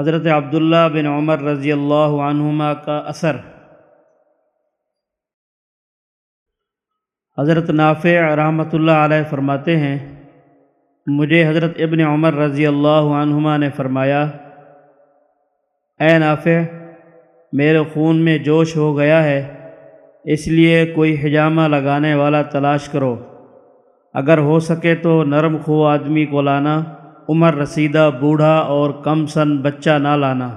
حضرت عبداللہ بن عمر رضی اللہ عنہما کا اثر۔ حضرت نافع رحمۃ اللہ علیہ فرماتے ہیں، مجھے حضرت ابن عمر رضی اللہ عنہما نے فرمایا، اے نافع، میرے خون میں جوش ہو گیا ہے، اس لیے کوئی حجامہ لگانے والا تلاش کرو۔ اگر ہو سکے تو نرم خو آدمی کو لانا۔ عمر رسیدہ بوڑھا اور کم سن بچہ نہ لانا۔